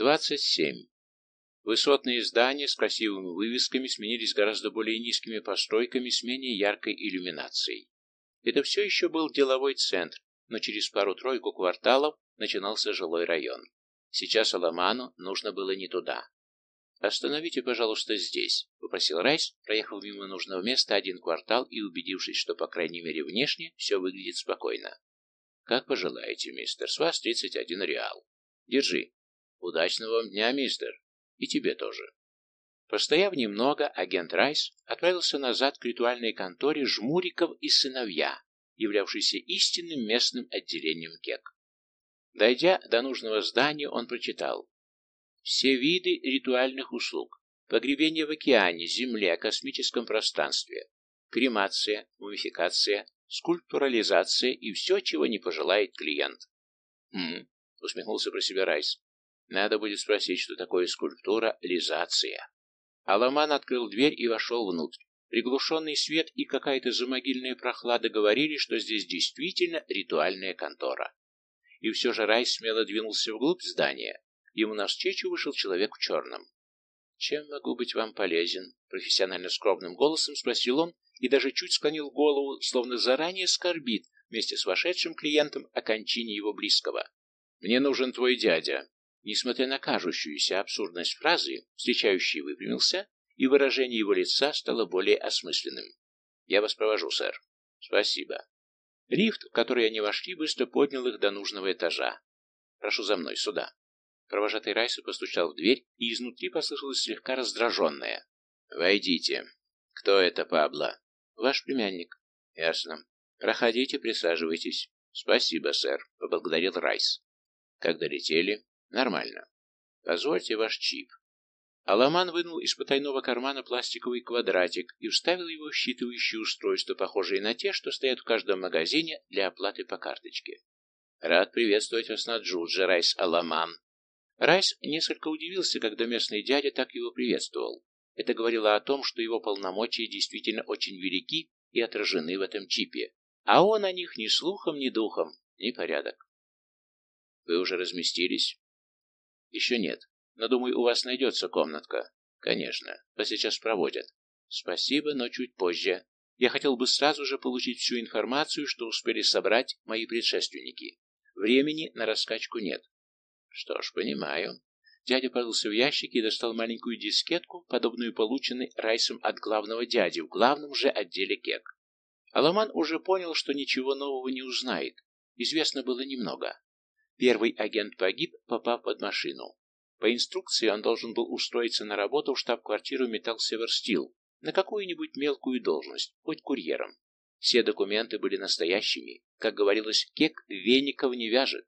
27. Высотные здания с красивыми вывесками сменились гораздо более низкими постройками с менее яркой иллюминацией. Это все еще был деловой центр, но через пару-тройку кварталов начинался жилой район. Сейчас Аламану нужно было не туда. «Остановите, пожалуйста, здесь», — попросил Райс, проехав мимо нужного места один квартал и убедившись, что, по крайней мере, внешне все выглядит спокойно. «Как пожелаете, мистер. С вас 31 реал. Держи. Удачного вам дня, мистер. И тебе тоже». Постояв немного, агент Райс отправился назад к ритуальной конторе Жмуриков и сыновья, являвшейся истинным местным отделением КЕК. Дойдя до нужного здания, он прочитал все виды ритуальных услуг, погребение в океане, земле, космическом пространстве, кремация, мумификация, скульптурализация и все, чего не пожелает клиент. «Хм», — усмехнулся про себя Райс, — «надо будет спросить, что такое скульптура-лизация». Аламан открыл дверь и вошел внутрь. Приглушенный свет и какая-то замогильная прохлада говорили, что здесь действительно ритуальная контора. И все же Райс смело двинулся вглубь здания. Ему навстречу вышел человек в черном. «Чем могу быть вам полезен?» — профессионально скромным голосом спросил он и даже чуть склонил голову, словно заранее скорбит вместе с вошедшим клиентом о кончине его близкого. «Мне нужен твой дядя». Несмотря на кажущуюся абсурдность фразы, встречающий выпрямился, и выражение его лица стало более осмысленным. «Я вас провожу, сэр». «Спасибо». Лифт, в который они вошли, быстро поднял их до нужного этажа. «Прошу за мной, сюда». Провожатый Райса постучал в дверь, и изнутри послышалось слегка раздраженное. «Войдите. Кто это, Пабло?» «Ваш племянник». «Ясно. Проходите, присаживайтесь». «Спасибо, сэр», — поблагодарил Райс. «Как долетели?» «Нормально. Позвольте ваш чип». Аламан вынул из потайного кармана пластиковый квадратик и вставил его в считывающее устройство, похожее на те, что стоят в каждом магазине для оплаты по карточке. «Рад приветствовать вас на Джудже, Райс Аламан». Райс несколько удивился, когда местный дядя так его приветствовал. Это говорило о том, что его полномочия действительно очень велики и отражены в этом чипе, а он о них ни слухом, ни духом, ни порядок. «Вы уже разместились?» «Еще нет, но, думаю, у вас найдется комнатка». «Конечно, вас сейчас проводят». «Спасибо, но чуть позже. Я хотел бы сразу же получить всю информацию, что успели собрать мои предшественники. Времени на раскачку нет». «Что ж, понимаю». Дядя порылся в ящике и достал маленькую дискетку, подобную полученной Райсом от главного дяди в главном же отделе КЕК. Аламан уже понял, что ничего нового не узнает. Известно было немного. Первый агент погиб, попав под машину. По инструкции он должен был устроиться на работу в штаб-квартиру Металл Северстил на какую-нибудь мелкую должность, хоть курьером. Все документы были настоящими. Как говорилось, кек веников не вяжет.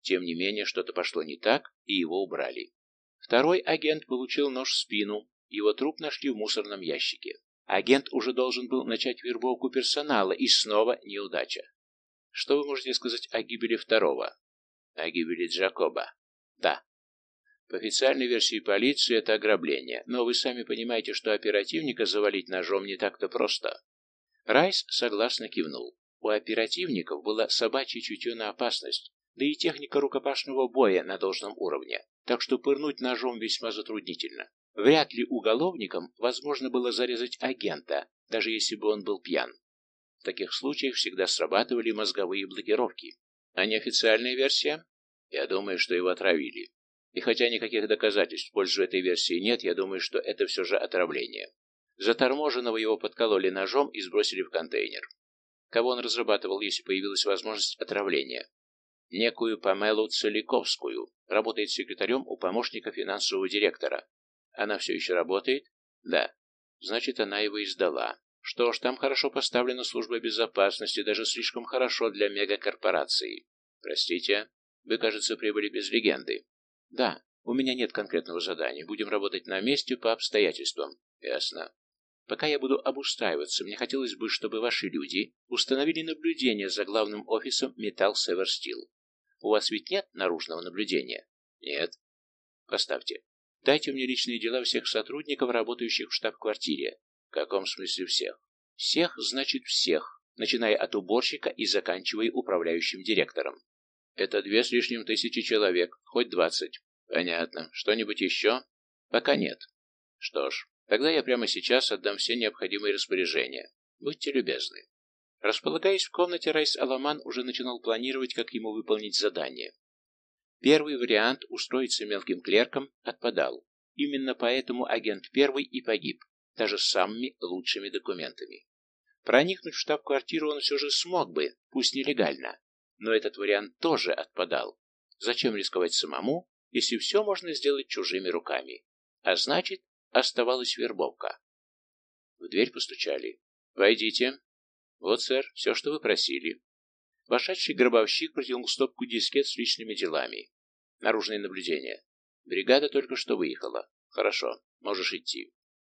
Тем не менее, что-то пошло не так, и его убрали. Второй агент получил нож в спину, его труп нашли в мусорном ящике. Агент уже должен был начать вербовку персонала, и снова неудача. Что вы можете сказать о гибели второго? О гибели Джакоба. Да. По официальной версии полиции это ограбление, но вы сами понимаете, что оперативника завалить ножом не так-то просто. Райс согласно кивнул. У оперативников было собачье чутье на опасность, да и техника рукопашного боя на должном уровне, так что пырнуть ножом весьма затруднительно. Вряд ли уголовникам возможно было зарезать агента, даже если бы он был пьян. В таких случаях всегда срабатывали мозговые блокировки. А неофициальная версия? Я думаю, что его отравили. И хотя никаких доказательств в пользу этой версии нет, я думаю, что это все же отравление. Заторможенного его подкололи ножом и сбросили в контейнер. Кого он разрабатывал, если появилась возможность отравления? Некую Памелу Целиковскую. Работает секретарем у помощника финансового директора. Она все еще работает? Да. Значит, она его издала. Что ж, там хорошо поставлена служба безопасности, даже слишком хорошо для мегакорпорации. Простите, вы, кажется, прибыли без легенды. Да, у меня нет конкретного задания. Будем работать на месте по обстоятельствам. Ясно. Пока я буду обустраиваться, мне хотелось бы, чтобы ваши люди установили наблюдение за главным офисом Metal Sever Steel. У вас ведь нет наружного наблюдения? Нет. Поставьте. Дайте мне личные дела всех сотрудников, работающих в штаб-квартире. В каком смысле всех? Всех значит всех, начиная от уборщика и заканчивая управляющим директором. Это две с лишним тысячи человек, хоть двадцать. Понятно. Что-нибудь еще? Пока нет. Что ж, тогда я прямо сейчас отдам все необходимые распоряжения. Будьте любезны. Располагаясь в комнате, Райс Аламан уже начинал планировать, как ему выполнить задание. Первый вариант – устроиться мелким клерком – отпадал. Именно поэтому агент первый и погиб, даже с самыми лучшими документами. Проникнуть в штаб-квартиру он все же смог бы, пусть нелегально, но этот вариант тоже отпадал. Зачем рисковать самому, если все можно сделать чужими руками? А значит, оставалась вербовка. В дверь постучали. «Войдите». «Вот, сэр, все, что вы просили». Вошедший гробовщик протянул стопку дискет с личными делами. Наружное наблюдение. Бригада только что выехала. Хорошо, можешь идти.